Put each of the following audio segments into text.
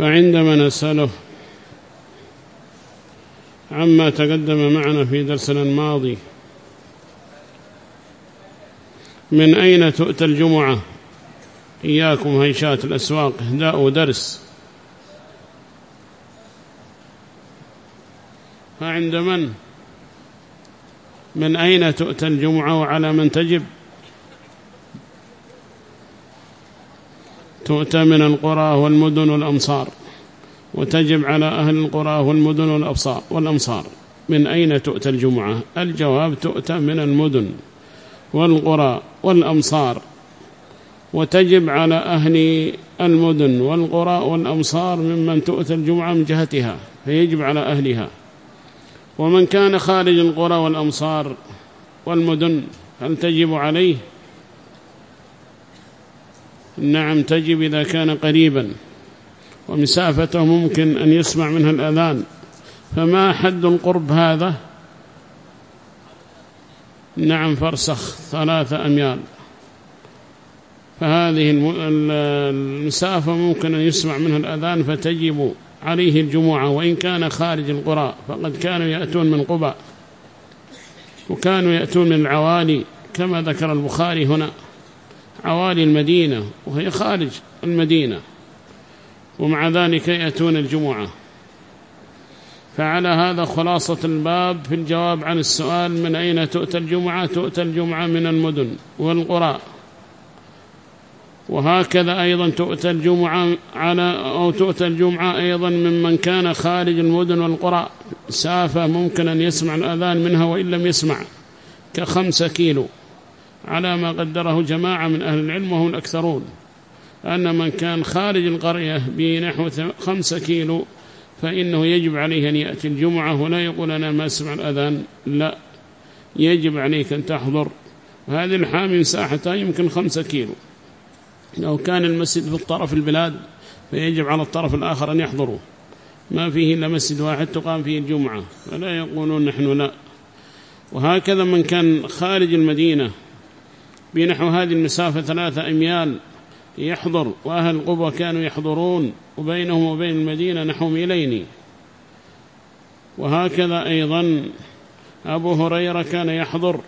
فعندما نسأله عما تقدم معنا في درسنا الماضي من أين تؤتى الجمعة؟ إياكم هيشات الأسواق إهداء درس. فعند من؟ من أين تؤتى الجمعة وعلى من تجب؟ تؤتى من القرى والمدن والأمصار وتجب على أهل القرى والمدن والأبصار والأمصار. من أين تؤتى الجمعة؟ الجواب تؤتى من المدن والقرى والأمصار. وتجب على أهل المدن والقرى والأمصار ممن تؤتى الجمعة من جهتها فيجب على أهلها. ومن كان خارج القرى والأمصار والمدن هل تجب عليه نعم تجب إذا كان قريبا. ومسافته ممكن أن يسمع منها الأذان. فما حد القرب هذا؟ نعم فرسخ ثلاثة أميال. فهذه المسافة ممكن أن يسمع منها الأذان فتجب عليه الجمعة وإن كان خارج القرى فقد كانوا يأتون من قبى وكانوا يأتون من العوالي كما ذكر البخاري هنا. عوالي المدينة وهي خارج المدينة. ومع ذلك يأتون الجمعة. فعلى هذا خلاصة الباب في الجواب عن السؤال من أين تؤتى الجمعة؟ تؤتى الجمعة من المدن والقرى. وهكذا أيضا تؤتى الجمعة على أو تؤتى الجمعة أيضا ممن كان خارج المدن والقرى. سافة ممكن أن يسمع الأذان منها وإن لم يسمع كخمسة كيلو. على ما قدره جماعة من أهل العلم وهم الأكثرون. أن من كان خارج القرية بنحو خمسة كيلو فإنه يجب عليه أن يأتي الجمعة ولا يقول أنا ما أسمع الأذان. لا يجب عليك أن تحضر. وهذه الحامي مساحتها يمكن خمسة كيلو. لو كان المسجد في الطرف البلاد فيجب على الطرف الآخر أن يحضروا. ما فيه إلا مسجد واحد تقام فيه الجمعة. فلا يقولون نحن لا. وهكذا من كان خارج المدينة بنحو هذه المسافة ثلاثة أميال يحضر وأهل القبة كانوا يحضرون وبينهم وبين المدينة نحو ميلين وهكذا أيضا أبو هريرة كان يحضر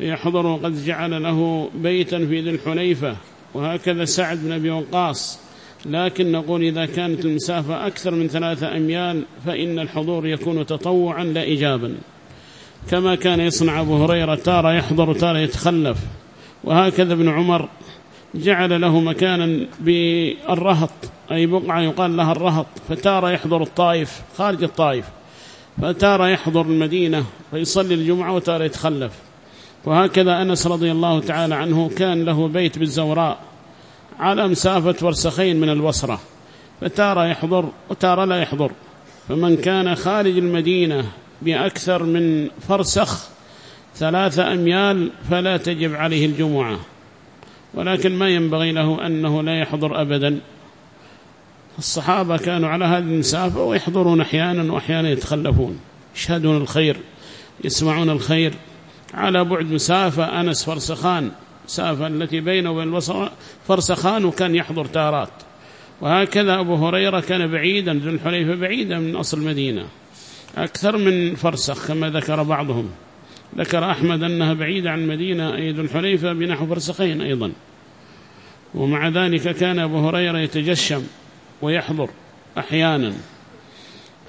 يحضر وقد جعل له بيتا في ذي الحليفة وهكذا سعد بن أبي وقاص. لكن نقول إذا كانت المسافة أكثر من ثلاثة أميال فإن الحضور يكون تطوعا لا إجابا كما كان يصنع أبو هريرة تارة يحضر تارة يتخلف. وهكذا ابن عمر جعل له مكانا بالرهط أي بقعة يقال لها الرهط. فتارة يحضر الطائف خارج الطائف. فتارة يحضر المدينة فيصلي الجمعة وتارة يتخلف. وهكذا أنس رضي الله تعالى عنه كان له بيت بالزوراء على مسافة ورسخين من البصرة فتارة يحضر وتارة لا يحضر. فمن كان خارج المدينة بأكثر من فرسخ ثلاثة أميال فلا تجب عليه الجمعة. ولكن ما ينبغي له أنه لا يحضر أبدا. الصحابة كانوا على هذه المسافة ويحضرون أحيانا وأحيانا يتخلفون. يشهدون الخير يسمعون الخير. على بعد مسافة أنس فرسخان مسافة التي بينه وبين فرسخان وكان يحضر تارات. وهكذا أبو هريرة كان بعيدا ذو الحليفة بعيدا من أصل المدينة. أكثر من فرسخ كما ذكر بعضهم. ذكر أحمد أنها بعيدة عن مدينة أي ذو الحليفة بنحو فرسخين أيضا. ومع ذلك كان أبو هريرة يتجشم ويحضر أحيانا.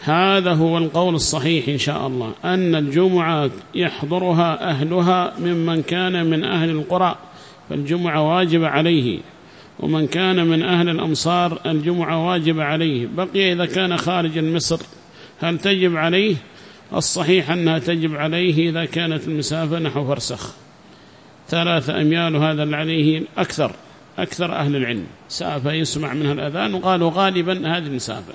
هذا هو القول الصحيح إن شاء الله أن الجمعة يحضرها أهلها ممن كان من أهل القرى فالجمعة واجب عليه. ومن كان من أهل الأمصار الجمعة واجب عليه. بقي إذا كان خارج مصر هل تجب عليه؟ الصحيح أنها تجب عليه إذا كانت المسافة نحو فرسخ. ثلاثة أميال هذا عليه أكثر أكثر أهل العلم. سافة يسمع منها الأذان وقالوا غالبا هذه المسافة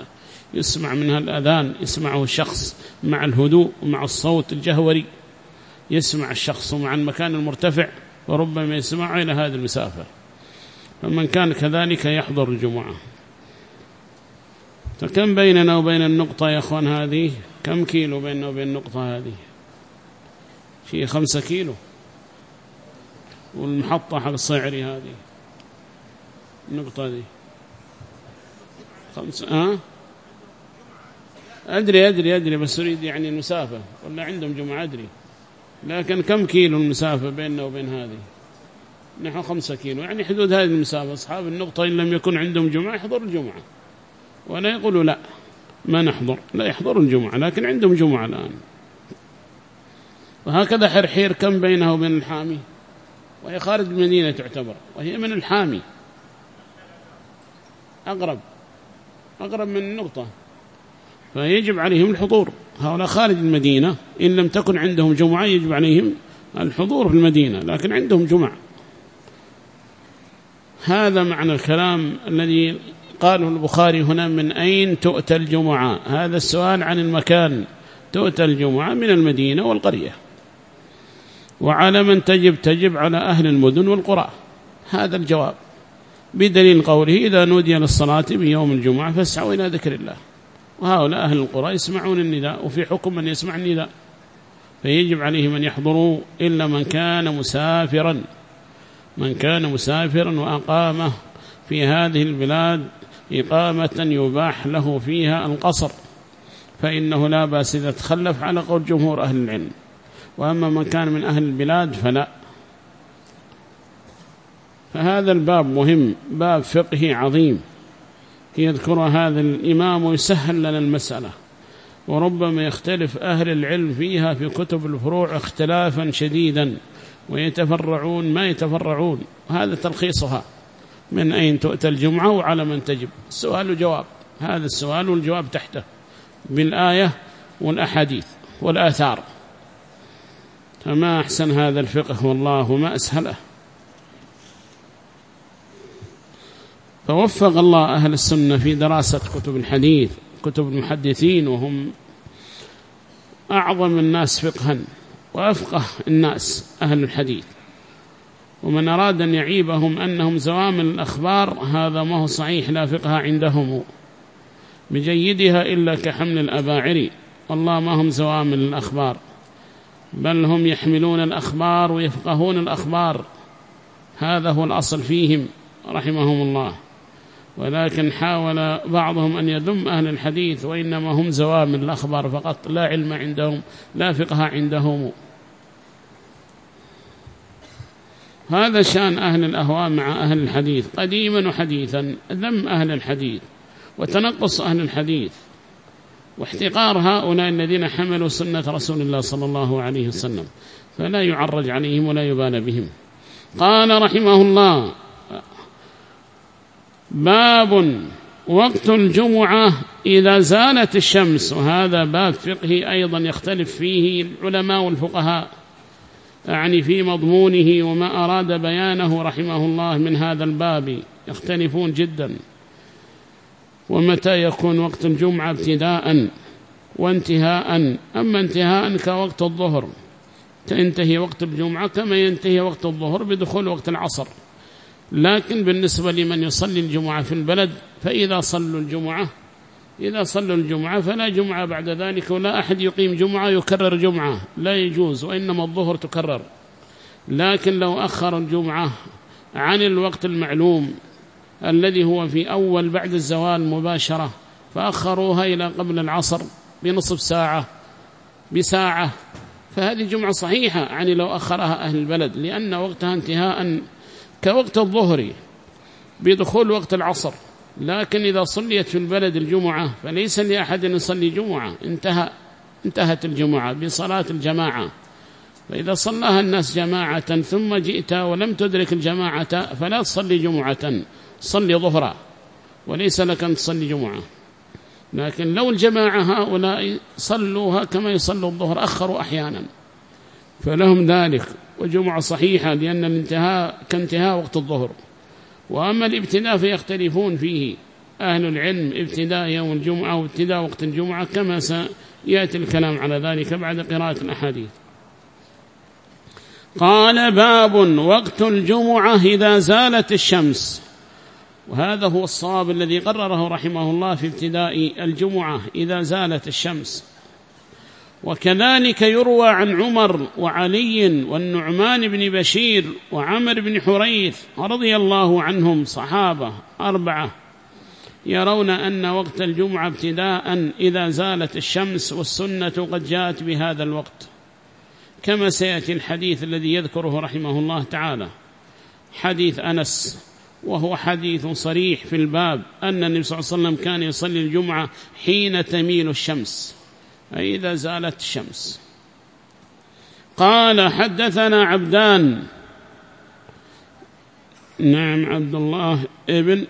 يسمع منها الأذان يسمعه الشخص مع الهدوء ومع الصوت الجهوري. يسمع الشخص مع المكان المرتفع وربما يسمع إلى هذه المسافة. فمن كان كذلك يحضر الجمعة. فكم بيننا وبين النقطة يا أخوان هذه؟ كم كيلو بيننا وبين النقطة هذه؟ شيء خمسة كيلو. والمحطة حق الصيعري هذه. النقطة هذه. خمسة ها؟ أدري أدري أدري بس أريد يعني المسافة. ولا عندهم جمعة؟ أدري. لكن كم كيلو المسافة بيننا وبين هذه؟ نحو خمسة كيلو. يعني حدود هذه المسافة. أصحاب النقطة إن لم يكن عندهم جمعة يحضروا الجمعة. ولا يقولوا لا ما نحضر. لا يحضروا الجمعة لكن عندهم جمعة الآن. وهكذا حرحير كم بينه وبين الحامي. وهي خارج المدينة تعتبر وهي من الحامي. أقرب أقرب من النقطة. فيجب عليهم الحضور. هؤلاء خارج المدينة إن لم تكن عندهم جمعة يجب عليهم الحضور في المدينة لكن عندهم جمعة. هذا معنى الكلام الذي قاله البخاري هنا من أين تؤتى الجمعة؟ هذا السؤال عن المكان. تؤتى الجمعة من المدينة والقرية. وعلى من تجب تجب على أهل المدن والقرى. هذا الجواب. بدليل قوله إذا نودي للصلاة بيوم الجمعة فاسعوا إلى ذكر الله. وهؤلاء أهل القرى يسمعون النداء وفي حكم من يسمع النداء. فيجب عليهم أن يحضروا إلا من كان مسافرا. من كان مسافرا وأقامه في هذه البلاد إقامة يباح له فيها القصر فإنه لا بأس إذا تخلف على قول جمهور أهل العلم. وأما من كان من أهل البلاد فلا. فهذا الباب مهم باب فقهي عظيم. يذكر هذا الإمام ويسهل لنا المسألة. وربما يختلف أهل العلم فيها في كتب الفروع اختلافا شديدا ويتفرعون ما يتفرعون. هذا تلخيصها. من أين تؤتى الجمعة وعلى من تجب. السؤال وجواب هذا السؤال والجواب تحته. بالآية والأحاديث والآثار. فما أحسن هذا الفقه؟ والله ما أسهله. فوفق الله أهل السنة في دراسة كتب الحديث كتب المحدثين وهم أعظم الناس فقها وأفقه الناس أهل الحديث. ومن أراد أن يعيبهم أنهم زوامل الأخبار هذا ما هو صحيح لا فقه عندهم بجيدها إلا كحمل الأباعر. والله ما هم زوامل الأخبار بل هم يحملون الأخبار ويفقهون الأخبار. هذا هو الأصل فيهم رحمهم الله. ولكن حاول بعضهم أن يذم أهل الحديث وإنما هم زوامل الأخبار فقط لا علم عندهم لا فقه عندهم. هذا شان أهل الأهواء مع أهل الحديث قديما وحديثا ذم أهل الحديث وتنقص أهل الحديث. واحتقار هؤلاء الذين حملوا سنة رسول الله صلى الله عليه وسلم فلا يعرج عليهم ولا يبال بهم. قال رحمه الله باب وقت الجمعة إذا زالت الشمس وهذا باب فقهي أيضا يختلف فيه العلماء والفقهاء. يعني في مضمونه وما أراد بيانه رحمه الله من هذا الباب. يختلفون جدا. ومتى يكون وقت الجمعة ابتداء وانتهاء؟ أما انتهاء كوقت الظهر. تنتهي وقت الجمعة كما ينتهي وقت الظهر بدخول وقت العصر. لكن بالنسبة لمن يصلي الجمعة في البلد فإذا صلوا الجمعة إذا صلوا الجمعة فلا جمعة بعد ذلك ولا أحد يقيم جمعة يكرر جمعة لا يجوز وإنما الظهر تكرر. لكن لو أخر الجمعة عن الوقت المعلوم الذي هو في أول بعد الزوال مباشرة فأخروها إلى قبل العصر بنصف ساعة بساعة فهذه جمعة صحيحة يعني لو أخرها أهل البلد لأن وقتها انتهاء كوقت الظهر بدخول وقت العصر. لكن إذا صليت في البلد الجمعة فليس لأحد يصلي جمعة. انتهى انتهت الجمعة بصلاة الجماعة. فإذا صلاها الناس جماعة ثم جئت ولم تدرك الجماعة فلا تصلي جمعة صلي ظهرا. وليس لك أن تصلي جمعة. لكن لو الجماعة هؤلاء صلوها كما يصلوا الظهر أخروا أحيانا. فلهم ذلك. وجمعة صحيحة لأن الانتهاء كانتهاء وقت الظهر. وأما الابتداء فيختلفون فيه. أهل العلم ابتداء يوم الجمعة وابتداء وقت الجمعة كما سيأتي الكلام على ذلك بعد قراءة الأحاديث. قال باب وقت الجمعة إذا زالت الشمس. وهذا هو الصواب الذي قرره رحمه الله في ابتداء الجمعة إذا زالت الشمس. وكذلك يروى عن عمر وعلي والنعمان بن بشير وعمر بن حريث رضي الله عنهم صحابة أربعة يرون أن وقت الجمعة ابتداء إذا زالت الشمس والسنة قد جاءت بهذا الوقت. كما سيأتي الحديث الذي يذكره رحمه الله تعالى. حديث أنس وهو حديث صريح في الباب أن النبي صلى الله عليه وسلم كان يصلي الجمعة حين تميل الشمس. أي إذا زالت الشمس. قال حدثنا عبدان. نعم عبد الله ابن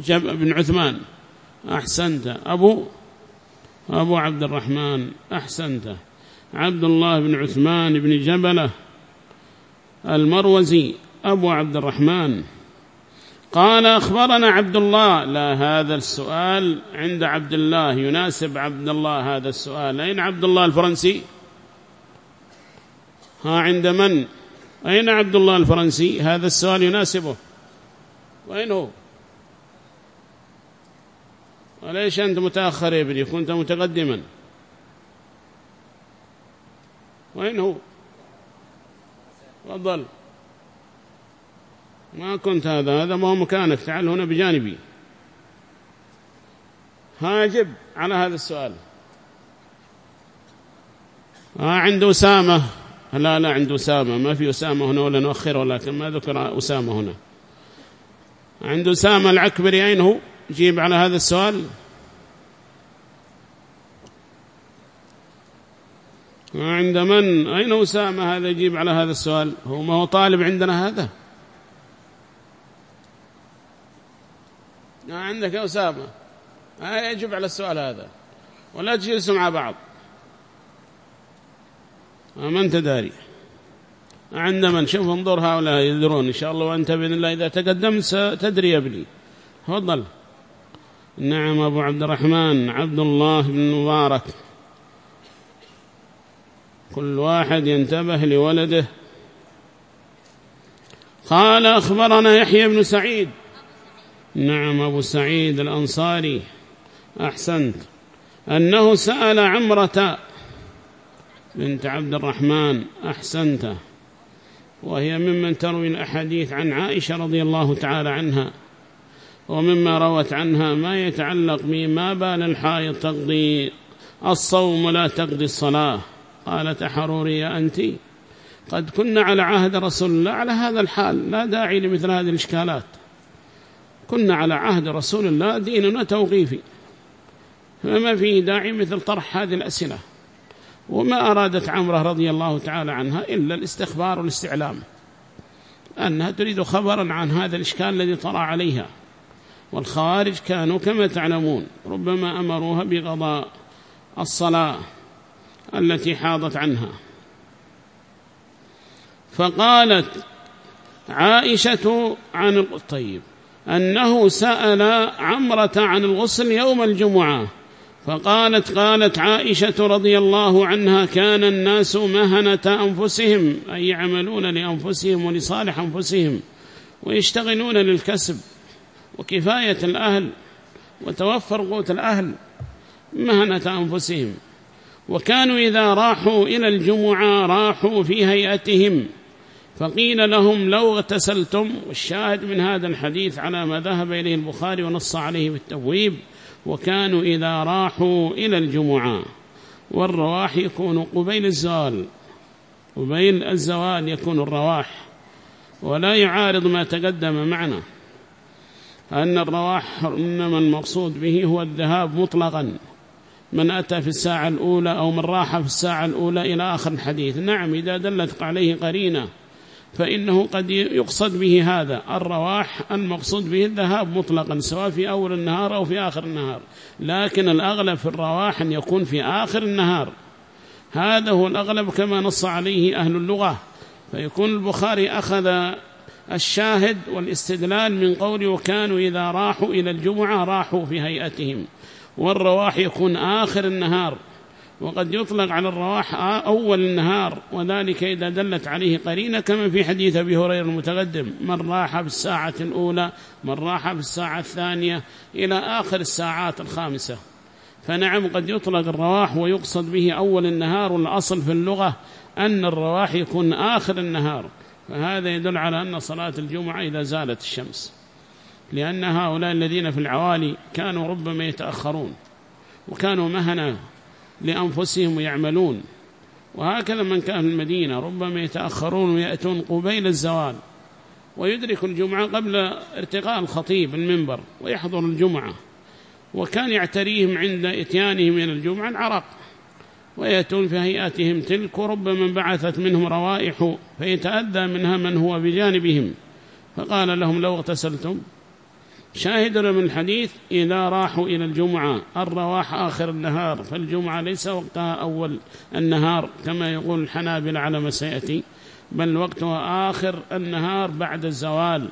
جب بن عثمان. أحسنت. أبو أبو عبد الرحمن. أحسنت. عبد الله بن عثمان بن جبلة المروزي. أبو عبد الرحمن. قال أخبرنا عبد الله لا هذا السؤال عند عبد الله يناسب عبد الله هذا السؤال. أين عبد الله الفرنسي؟ ها عند من؟ أين عبد الله الفرنسي؟ هذا السؤال يناسبه. وين هو؟ وليش أنت متأخر يا ابني؟ كنت متقدما. وين هو؟ تفضل. ما كنت هذا هذا ما هو مكانك تعال هنا بجانبي. هاجب على هذا السؤال. ها عند أسامة. لا لا عند أسامة. ما في أسامة هنا ولا نؤخر ولكن ما ذكر أسامة هنا. عند أسامة العكبري أين هو؟ جيب على هذا السؤال. عند من؟ أين أسامة؟ هذا يجيب على هذا السؤال. هو ما هو طالب عندنا هذا؟ عندك يا أسامة. يجب على السؤال هذا. ولا تجلسوا مع بعض. ما أنت داري. عند من؟ شوف انظر هؤلاء يدرون. إن شاء الله وأنت بإذن الله إذا تقدمت ستدري يا ابني. تفضل. نعم أبو عبد الرحمن عبد الله بن مبارك. كل واحد ينتبه لولده. قال أخبرنا يحيى بن سعيد. نعم أبو سعيد الأنصاري أحسنت. أنه سأل عمرة بنت عبد الرحمن أحسنت. وهي ممن تروي الأحاديث عن عائشة رضي الله تعالى عنها ومما روت عنها ما يتعلق بما بال الحائط تقضي الصوم ولا تقضي الصلاة. قالت أحروري يا أنت قد كنا على عهد رسول الله على هذا الحال لا داعي لمثل هذه الإشكالات. كنا على عهد رسول الله ديننا توقيفي. فما فيه داعي مثل طرح هذه الأسئلة. وما أرادت عمرة رضي الله تعالى عنها إلا الاستخبار والاستعلام. أنها تريد خبرا عن هذا الإشكال الذي طرأ عليها. والخوارج كانوا كما تعلمون ربما أمروها بقضاء الصلاة التي حاضت عنها. فقالت عائشة عن الطيب أنه سأل عمرة عن الغسل يوم الجمعة فقالت قالت عائشة رضي الله عنها كان الناس مهنة أنفسهم أي يعملون لأنفسهم ولصالح أنفسهم ويشتغلون للكسب وكفاية الأهل وتوفر قوت الأهل مهنة أنفسهم. وكانوا إذا راحوا إلى الجمعة راحوا في هيئتهم فقيل لهم لو اغتسلتم والشاهد من هذا الحديث على ما ذهب إليه البخاري ونص عليه بالتبويب وكانوا إذا راحوا إلى الجمعة والرواح يكون قبيل الزوال قبيل الزوال يكون الرواح ولا يعارض ما تقدم معنا أن الرواح إنما المقصود به هو الذهاب مطلقا من أتى في الساعة الأولى أو من راح في الساعة الأولى إلى آخر الحديث. نعم إذا دلت عليه قرينة فإنه قد يقصد به هذا الرواح المقصود به الذهاب مطلقا سواء في أول النهار أو في آخر النهار. لكن الأغلب في الرواح أن يكون في آخر النهار. هذا هو الأغلب كما نص عليه أهل اللغة. فيكون البخاري أخذ الشاهد والاستدلال من قول وكانوا إذا راحوا إلى الجمعة راحوا في هيئتهم. والرواح يكون آخر النهار. وقد يطلق على الرواح أول النهار وذلك إذا دلت عليه قرينة كما في حديث أبي هريرة المتقدم. من راح في الساعة الأولى من راح في الساعة الثانية إلى آخر الساعات الخامسة. فنعم قد يطلق الرواح ويقصد به أول النهار والأصل في اللغة أن الرواح يكون آخر النهار. فهذا يدل على أن صلاة الجمعة إذا زالت الشمس. لأن هؤلاء الذين في العوالي كانوا ربما يتأخرون وكانوا مهنا لأنفسهم ويعملون وهكذا من كان في المدينة ربما يتأخرون ويأتون قبيل الزوال ويدرك الجمعة قبل ارتقاء الخطيب المنبر ويحضر الجمعة وكان يعتريهم عند إتيانهم من الجمعة العرق ويأتون في هيئاتهم تلك وربما بعثت منهم روائح فيتأذى منها من هو بجانبهم فقال لهم لو اغتسلتم شاهدنا من الحديث إذا راحوا إلى الجمعة الرواح آخر النهار فالجمعة ليس وقتها أول النهار كما يقول الحنابل على ما سيأتي بل وقتها آخر النهار بعد الزوال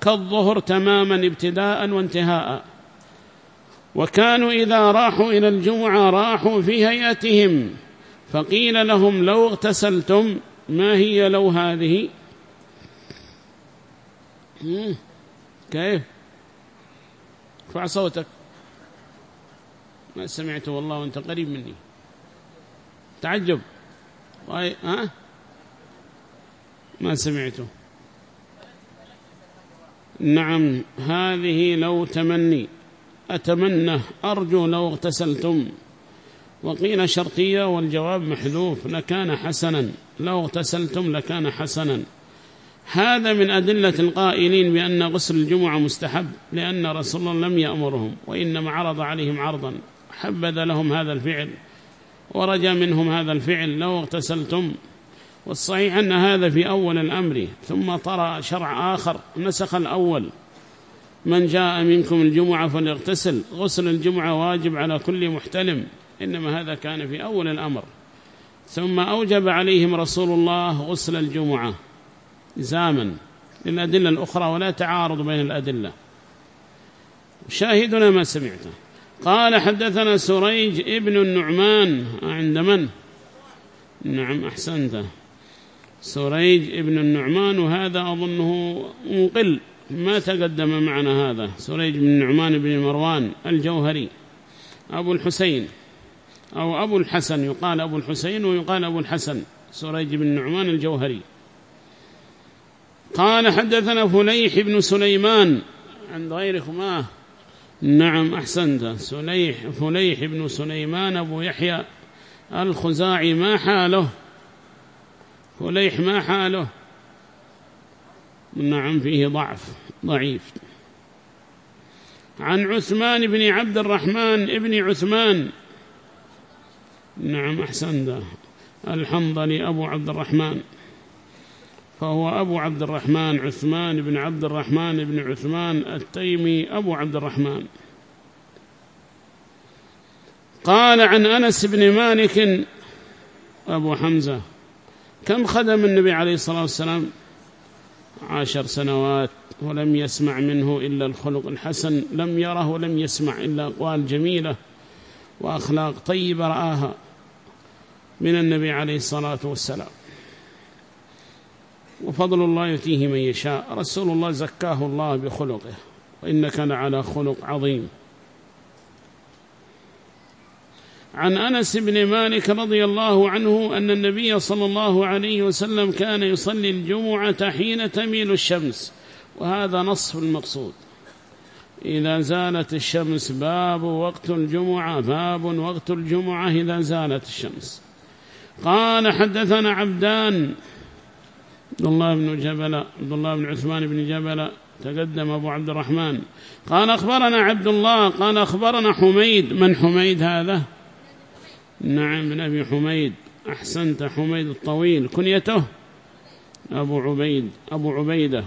كالظهر تماما ابتداء وانتهاء. وكانوا إذا راحوا إلى الجمعة راحوا في هيئتهم فقيل لهم لو اغتسلتم ما هي لو هذه؟ كيف؟ ارفع صوتك. ما سمعت والله وانت قريب مني. تعجب. ها؟ ما سمعته. نعم هذه لو تمني. أتمنى أرجو لو اغتسلتم. وقيل شرطية والجواب محذوف لكان حسنا. لو اغتسلتم لكان حسنا. هذا من أدلة القائلين بأن غسل الجمعة مستحب لأن رسول الله لم يأمرهم وإنما عرض عليهم عرضا حبذ لهم هذا الفعل ورجى منهم هذا الفعل لو اغتسلتم. والصحيح أن هذا في أول الأمر ثم طرى شرع آخر نسخ الأول. من جاء منكم الجمعة فليغتسل غسل الجمعة واجب على كل محتلم إنما هذا كان في أول الأمر. ثم أوجب عليهم رسول الله غسل الجمعة. زاما للأدلة الأخرى ولا تعارض بين الأدلة. شاهدنا ما سمعته قال حدثنا سريج ابن النعمان. عند من؟ نعم أحسنت. سريج ابن النعمان وهذا أظنه مقل ما تقدم معنا هذا؟ سريج بن النعمان بن مروان الجوهري. أبو الحسين أو أبو الحسن يقال أبو الحسين ويقال أبو الحسن. سريج بن النعمان الجوهري. قال حدثنا فليح بن سليمان عند غيركم آه نعم أحسنت. سليح فليح بن سليمان أبو يحيى الخزاعي ما حاله؟ فليح ما حاله؟ نعم فيه ضعف ضعيف. عن عثمان بن عبد الرحمن ابن عثمان. نعم أحسنت. الحنظلي أبو عبد الرحمن. فهو أبو عبد الرحمن عثمان بن عبد الرحمن بن عثمان التيمي أبو عبد الرحمن. قال عن أنس بن مالك أبو حمزة كم خدم النبي عليه الصلاة والسلام؟ عشر سنوات ولم يسمع منه إلا الخلق الحسن لم يره ولم يسمع إلا أقوال جميلة وأخلاق طيبة رآها من النبي عليه الصلاة والسلام. وفضل الله يتيه من يشاء. رسول الله زكاه الله بخلقه. وإنك لعلى خلق عظيم. عن أنس بن مالك رضي الله عنه أن النبي صلى الله عليه وسلم كان يصلي الجمعة حين تميل الشمس. وهذا نصف المقصود إذا زالت الشمس باب وقت الجمعة باب وقت الجمعة إذا زالت الشمس. قال حدثنا عبدان عبد الله بن جبل عبد الله بن عثمان بن جبل تقدم أبو عبد الرحمن. قال أخبرنا عبد الله قال أخبرنا حميد. من حميد هذا؟ نعم بن أبي حميد. أحسنت حميد الطويل. كنيته؟ أبو عبيد أبو عبيدة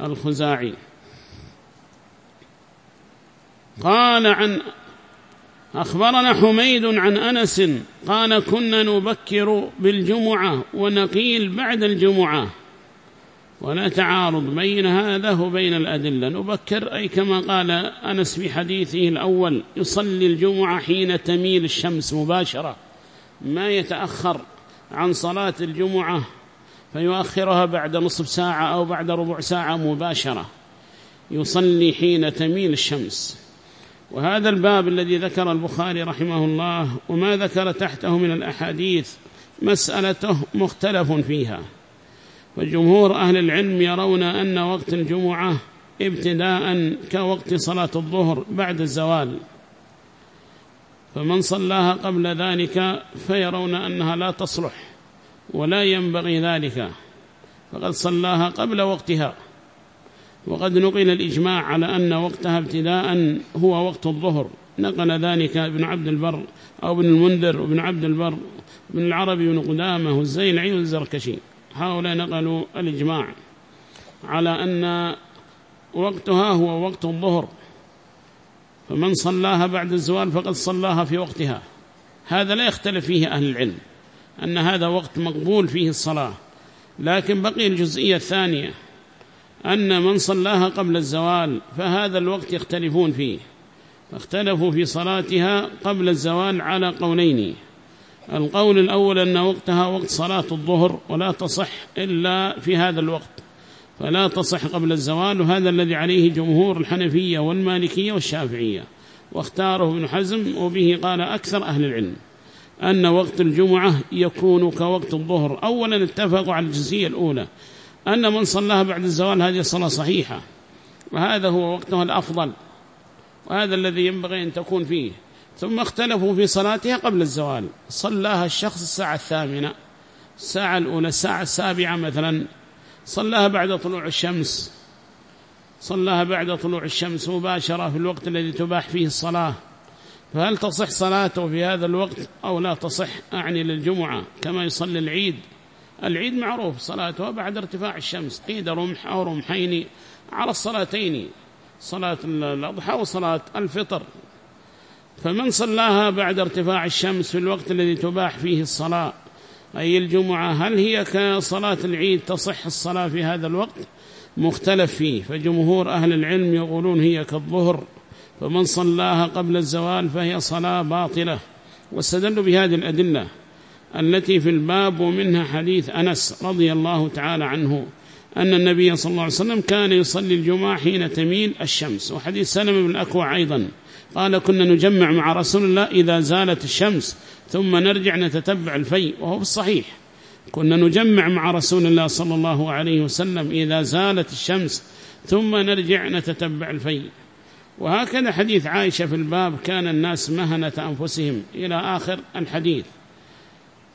الخزاعي. قال عن أخبرنا حميد عن أنس قال كنا نبكر بالجمعة ونقيل بعد الجمعة ولا تعارض بين هذا وبين الأدلة. نبكر أي كما قال أنس في حديثه الأول يصلي الجمعة حين تميل الشمس مباشرة ما يتأخر عن صلاة الجمعة فيؤخرها بعد نصف ساعة أو بعد ربع ساعة مباشرة يصلي حين تميل الشمس. وهذا الباب الذي ذكر البخاري رحمه الله وما ذكر تحته من الأحاديث مسألته مختلف فيها. وجمهور أهل العلم يرون أن وقت الجمعة ابتداء كوقت صلاة الظهر بعد الزوال. فمن صلاها قبل ذلك فيرون أنها لا تصلح ولا ينبغي ذلك. فقد صلاها قبل وقتها. وقد نقل الإجماع على أن وقتها ابتداء هو وقت الظهر. نقل ذلك ابن عبد البر أو ابن المنذر وابن عبد البر ابن العربي بن قدامة والزيلعي والزركشي. هؤلاء نقلوا الإجماع على أن وقتها هو وقت الظهر. فمن صلاها بعد الزوال فقد صلاها في وقتها. هذا لا يختلف فيه أهل العلم أن هذا وقت مقبول فيه الصلاة. لكن بقي الجزئية الثانية. أن من صلاها قبل الزوال فهذا الوقت يختلفون فيه فاختلفوا في صلاتها قبل الزوال على قولين. القول الأول أن وقتها وقت صلاة الظهر ولا تصح إلا في هذا الوقت فلا تصح قبل الزوال وهذا الذي عليه جمهور الحنفية والمالكية والشافعية واختاره ابن حزم وبه قال أكثر أهل العلم أن وقت الجمعة يكون كوقت الظهر. أولا اتفقوا على الجزئية الأولى أن من صلاها بعد الزوال هذه الصلاة صحيحة. وهذا هو وقتها الأفضل. وهذا الذي ينبغي أن تكون فيه. ثم اختلفوا في صلاتها قبل الزوال. صلاها الشخص الساعة الثامنة. الساعة الأولى الساعة السابعة مثلا. صلاها بعد طلوع الشمس. صلاها بعد طلوع الشمس مباشرة في الوقت الذي تباح فيه الصلاة. فهل تصح صلاته في هذا الوقت أو لا تصح؟ أعني للجمعة كما يصلي العيد. العيد معروف صلاته بعد ارتفاع الشمس قيد رمح أو رمحين على الصلاتين صلاة الأضحى وصلاة الفطر. فمن صلاها بعد ارتفاع الشمس في الوقت الذي تباح فيه الصلاة أي الجمعة هل هي كصلاة العيد تصح الصلاة في هذا الوقت؟ مختلف فيه. فجمهور أهل العلم يقولون هي كالظهر فمن صلاها قبل الزوال فهي صلاة باطلة واستدلوا بهذه الأدلة. التي في الباب ومنها حديث أنس رضي الله تعالى عنه أن النبي صلى الله عليه وسلم كان يصلي الجمعة حين تميل الشمس وحديث سلم بن الأكوع أيضا. قال كنا نجمع مع رسول الله إذا زالت الشمس ثم نرجع نتتبع الفي وهو بالصحيح كنا نجمع مع رسول الله صلى الله عليه وسلم إذا زالت الشمس ثم نرجع نتتبع الفي وهكذا حديث عائشة في الباب كان الناس مهنة أنفسهم. إلى آخر الحديث.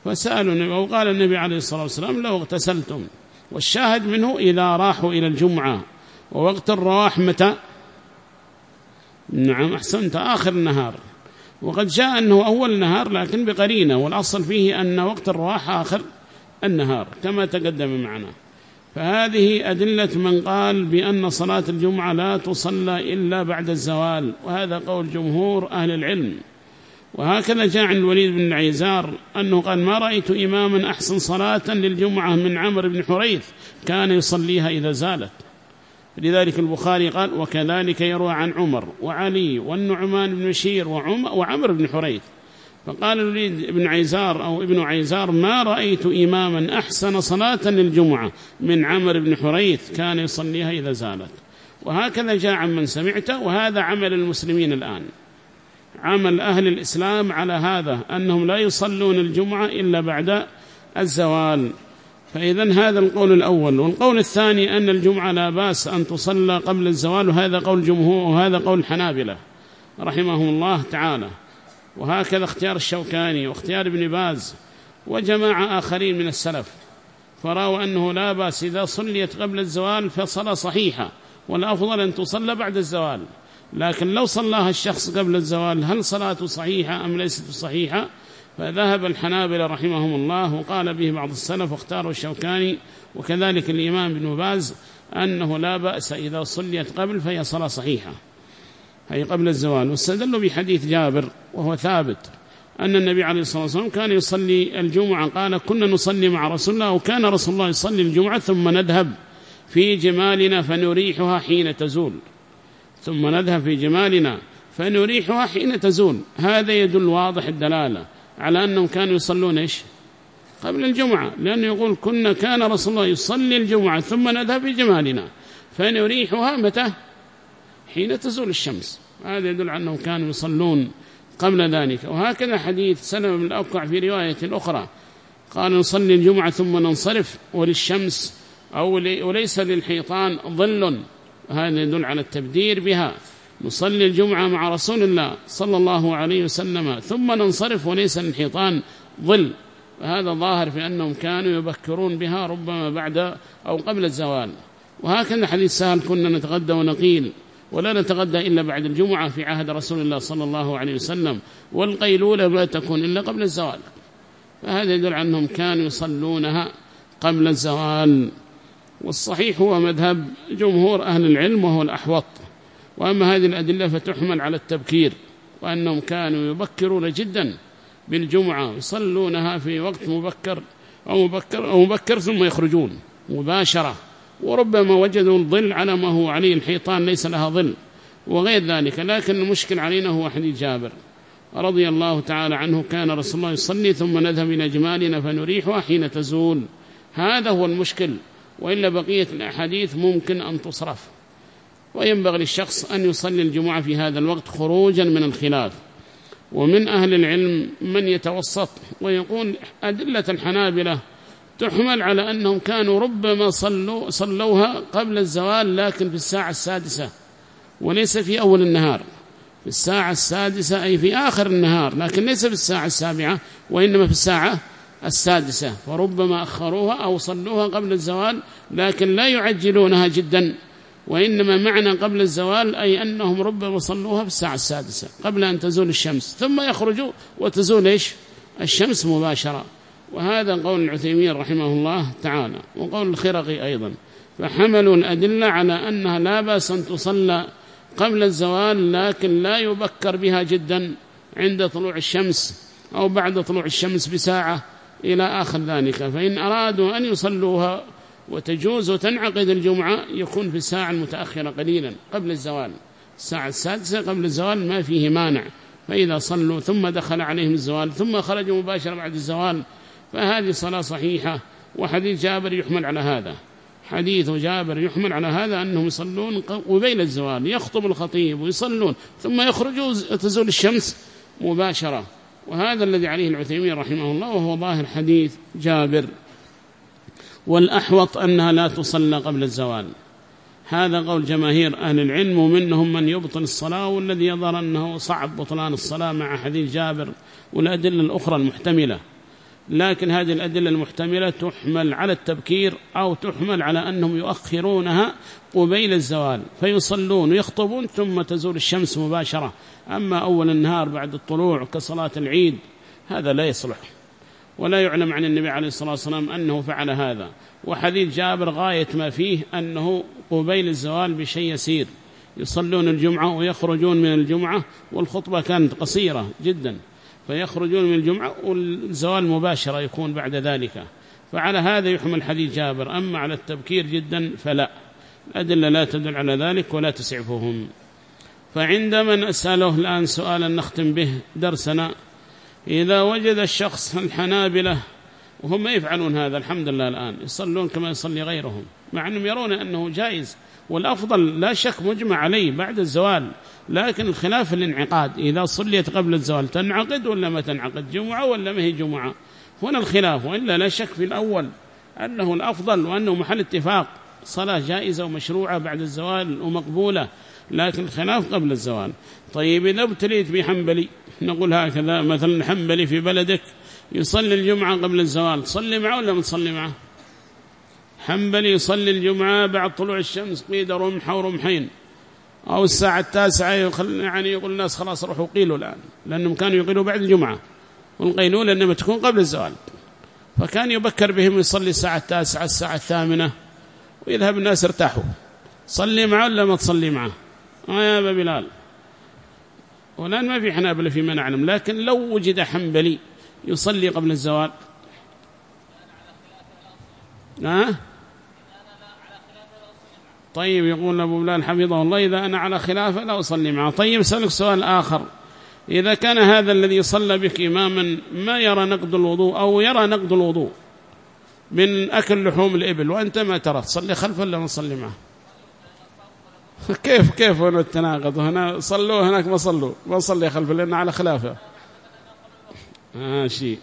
فسألوا النبي وقال النبي عليه الصلاة والسلام لو اغتسلتم والشاهد منه إذا راحوا إلى الجمعة ووقت الرواح متى؟ نعم أحسنت آخر النهار. وقد جاء أنه أول النهار لكن بقرينة والأصل فيه أن وقت الرواح آخر النهار كما تقدم معنا. فهذه أدلة من قال بأن صلاة الجمعة لا تصلى إلا بعد الزوال وهذا قول جمهور أهل العلم. وهكذا جاء عن الوليد بن العيزار أنه قال ما رأيت إماما أحسن صلاة للجمعة من عمر بن حريث كان يصليها إذا زالت. لذلك البخاري قال وكذلك يروى عن عمر وعلي والنعمان بن بشير وعمر بن حريث. فقال الوليد بن عيزار أو ابن عيزار ما رأيت إماما أحسن صلاة للجمعة من عمر بن حريث كان يصليها إذا زالت. وهكذا جاء عن من سمعته وهذا عمل المسلمين الآن. عمل أهل الإسلام على هذا أنهم لا يصلون الجمعة إلا بعد الزوال. فإذا هذا القول الأول. والقول الثاني أن الجمعة لا بأس أن تصلى قبل الزوال وهذا قول جمهور وهذا قول حنابلة رحمهم الله تعالى. وهكذا اختيار الشوكاني واختيار ابن باز وجماعة آخرين من السلف. فرأوا أنه لا بأس إذا صليت قبل الزوال فصلاة صحيحة والأفضل أن تصلى بعد الزوال. لكن لو صلاها الشخص قبل الزوال هل صلاته صحيحة أم ليست صحيحة؟ فذهب الحنابلة رحمهم الله وقال به بعض السلف واختاره الشوكاني وكذلك الإمام بن باز أنه لا بأس إذا صليت قبل فهي صلاة صحيحة أي قبل الزوال. واستدلوا بحديث جابر وهو ثابت أن النبي عليه الصلاة والسلام كان يصلي الجمعة قال كنا نصلي مع رسول الله وكان رسول الله يصلي الجمعة ثم نذهب في جمالنا فنريحها حين تزول. ثم نذهب في جمالنا فنريحها حين تزول. هذا يدل واضح الدلالة على أنهم كانوا يصلون إيش؟ قبل الجمعة لأنه يقول كنا كان رسول الله يصلي الجمعة ثم نذهب في جمالنا فنريحها متى؟ حين تزول الشمس. هذا يدل على أنهم كانوا يصلون قبل ذلك. وهكذا حديث سلم بن الأوقع في رواية أخرى. قال نصلي الجمعة ثم ننصرف وللشمس أو وليس للحيطان ظل. هذا يدل على التبدير بها. نصلي الجمعة مع رسول الله صلى الله عليه وسلم ثم ننصرف وليس الحيطان ظل. فهذا ظاهر في أنهم كانوا يبكرون بها ربما بعد أو قبل الزوال. وهكذا حديث سهل كنا نتغدى ونقيل ولا نتغدى إلا بعد الجمعة في عهد رسول الله صلى الله عليه وسلم والقيلولة ما تكون إلا قبل الزوال. فهذا يدل عنهم كانوا يصلونها قبل الزوال. والصحيح هو مذهب جمهور أهل العلم وهو الأحوط. وأما هذه الأدلة فتحمل على التبكير وأنهم كانوا يبكرون جدا بالجمعة يصلونها في وقت مبكر أو مبكر, أو مبكر ثم يخرجون مباشرة. وربما وجدوا الظل على ما هو عليه الحيطان ليس لها ظل وغير ذلك. لكن المشكل علينا هو حديث جابر رضي الله تعالى عنه كان رسول الله يصلي ثم نذهب إلى جمالنا فنريحها حين تزول. هذا هو المشكل. وإلا بقية الأحاديث ممكن أن تصرف. وينبغي للشخص أن يصلي الجمعة في هذا الوقت خروجا من الخلاف. ومن أهل العلم من يتوسط ويقول أدلة الحنابلة تحمل على أنهم كانوا ربما صلوا صلوها قبل الزوال لكن في الساعة السادسة وليس في أول النهار. في الساعة السادسة أي في آخر النهار لكن ليس في الساعة السابعة وإنما في الساعة السادسة فربما أخروها أو صلوها قبل الزوال لكن لا يعجلونها جدا وإنما معنى قبل الزوال أي أنهم ربما صلوها في الساعة السادسة قبل أن تزول الشمس ثم يخرجوا وتزول إيش؟ الشمس مباشرة. وهذا قول العثيمين رحمه الله تعالى وقول الخرقي أيضا. فحملوا الأدلة على أنها لا بأس أن تصلى قبل الزوال لكن لا يبكر بها جدا عند طلوع الشمس أو بعد طلوع الشمس بساعة. إلى آخر ذلك. فإن أرادوا أن يصلوها وتجوز وتنعقد الجمعة يكون في الساعة المتأخرة قليلا قبل الزوال. الساعة السادسة قبل الزوال ما فيه مانع. فإذا صلوا ثم دخل عليهم الزوال ثم خرجوا مباشرة بعد الزوال فهذه صلاة صحيحة. وحديث جابر يحمل على هذا. حديث جابر يحمل على هذا أنهم يصلون قبيل الزوال يخطب الخطيب ويصلون ثم يخرجوا تزول الشمس مباشرة. وهذا الذي عليه العثيمين رحمه الله وهو ظاهر حديث جابر. والأحوط أنها لا تصلى قبل الزوال. هذا قول جماهير أهل العلم ومنهم من يبطل الصلاة والذي يظهر أنه صعب بطلان الصلاة مع حديث جابر والأدلة الأخرى المحتملة. لكن هذه الأدلة المحتملة تحمل على التبكير أو تحمل على أنهم يؤخرونها قبيل الزوال فيصلون ويخطبون ثم تزول الشمس مباشرة. أما أول النهار بعد الطلوع كصلاة العيد هذا لا يصلح. ولا يعلم عن النبي عليه الصلاة والسلام أنه فعل هذا. وحديث جابر غاية ما فيه أنه قبيل الزوال بشيء يسير. يصلون الجمعة ويخرجون من الجمعة والخطبة كانت قصيرة جدا. فيخرجون من الجمعة والزوال مباشرة يكون بعد ذلك. فعلى هذا يحمل حديث جابر. أما على التبكير جدا فلا. الأدلة لا تدل على ذلك ولا تسعفهم. فعندما نسأله الآن سؤالا نختم به درسنا. إذا وجد الشخص الحنابلة وهم ما يفعلون هذا الحمد لله الآن يصلون كما يصلي غيرهم مع أنهم يرون أنه جائز والأفضل لا شك مجمع عليه بعد الزوال لكن الخلاف الانعقاد إذا صليت قبل الزوال تنعقد ولا ما تنعقد جمعة ولا ما هي جمعة؟ هنا الخلاف وإلا لا شك في الأول أنه الأفضل وأنه محل اتفاق صلاة جائزة ومشروعة بعد الزوال ومقبولة لكن الخلاف قبل الزوال. طيب إذا ابتليت بحنبلي نقول هكذا مثلا حنبلي في بلدك يصلي الجمعة قبل الزوال. تصلي معه ولا ما تصلي معه؟ حنبلي يصلي الجمعة بعد طلوع الشمس قيد رمحة ورمحين. أو الساعة التاسعة يعني يقول الناس خلاص روحوا قيلوا الآن لأنهم كانوا يقيلوا بعد الجمعة. والقيلولة إنما تكون قبل الزوال. فكان يبكر بهم يصلي الساعة التاسعة الساعة الثامنة ويذهب الناس ارتاحوا. صلي معه ولا ما تصلي معه؟ آه يا أبا بلال. والآن ما في حنابلة فيما نعلم لكن لو وجد حنبلي يصلي قبل الزوال. ها؟ طيب يقول أبو بلال حفظه الله إذا أنا على خلافة لا أصلي معه. طيب سألك سؤال آخر. إذا كان هذا الذي صلى بك إماما ما يرى نقد الوضوء أو يرى نقد الوضوء من أكل لحوم الإبل؟ وأنت ما ترى تصلي خلفه ولا ما تصلي معه. كيف كيف هنا التناقض؟ هنا صلوا هناك ما صلوا. ما صلي خلفه لأن على خلافة. آه شيء.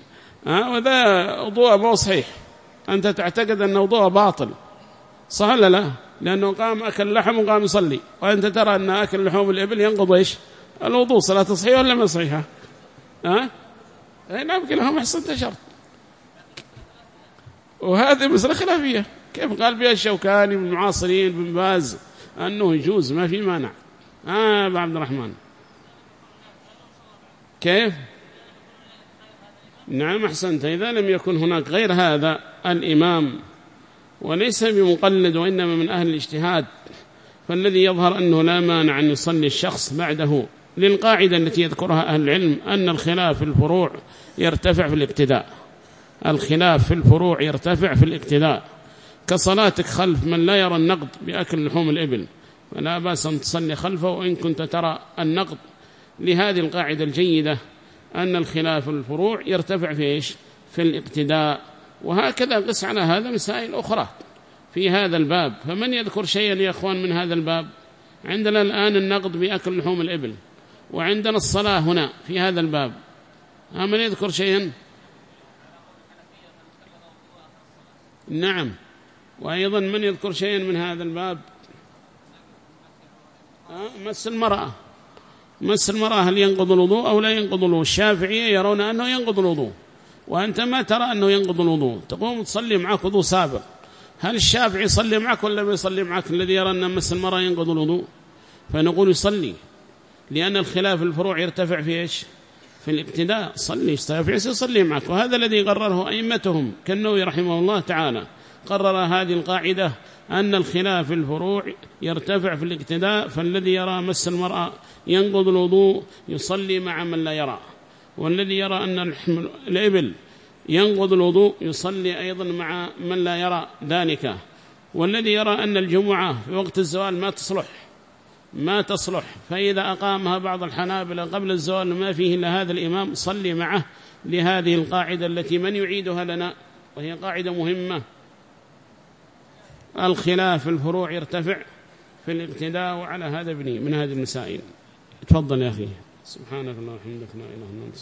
آه وضوء مو صحيح. أنت تعتقد أن وضوء باطل. صح ولا لا؟ لأنه قام أكل لحم وقام يصلي. وأنت ترى أن أكل لحوم الإبل ينقض إيش؟ الوضوء. صلاة صحيحة ولا ما صحيحة؟ ها أه؟ نعم كلهم أحسنت شرط وهذه مسألة خلافية. كيف؟ قال بها الشوكاني من المعاصرين بن باز. أنه يجوز ما في مانع. آه أبو عبد الرحمن. كيف؟ نعم أحسنت. إذا لم يكن هناك غير هذا الإمام وليس بمقلد وإنما من أهل الاجتهاد فالذي يظهر أنه لا مانع أن يصلي الشخص بعده للقاعدة التي يذكرها أهل العلم أن الخلاف في الفروع يرتفع في الاقتداء الخلاف في الفروع يرتفع في الاقتداء كصلاتك خلف من لا يرى النقد بأكل لحوم الإبل فلا بأس أن تصلي خلفه وإن كنت ترى النقد. لهذه القاعدة الجيدة أن الخلاف الفروع يرتفع في إيش؟ في الاقتداء. وهكذا قس على هذا مسائل أخرى. في هذا الباب فمن يذكر شيئا يا أخوان من هذا الباب؟ عندنا الآن النقد بأكل لحوم الإبل وعندنا الصلاة هنا في هذا الباب. من يذكر شيئا؟ نعم. وأيضا من يذكر شيئا من هذا الباب؟ مس المرأة. مس المرأة هل ينقض الوضوء أو لا ينقض الوضوء؟ الشافعية يرون أنه ينقض الوضوء. وأنت ما ترى أنه ينقض الوضوء. تقوم تصلي معك وضوء سابق. هل الشافعي يصلي معك ولا ما يصلي معك؟ الذي يرى أن مس المرأة ينقض الوضوء. فنقول يصلي. لأن الخلاف الفروع يرتفع في إيش؟ في الابتداء. صلي. الشافعي يصلي معك. وهذا الذي قرره أئمتهم. كالنووي رحمه الله تعالى. قرر هذه القاعدة أن الخلاف في الفروع يرتفع في الاقتداء فالذي يرى مس المرأة ينقض الوضوء يصلي مع من لا يرى. والذي يرى أن الإبل ينقض الوضوء يصلي أيضا مع من لا يرى ذلك. والذي يرى أن الجمعة في وقت الزوال ما تصلح ما تصلح. فإذا أقامها بعض الحنابلة قبل الزوال ما فيه إلا هذا الإمام صلي معه لهذه القاعدة التي من يعيدها لنا وهي قاعدة مهمة. الخلاف الفروع يرتفع في الاقتداء وعلى هذا ابني من هذه المسائل. تفضل يا أخي. سبحانك اللهم وبحمدك لا إله إلا أنت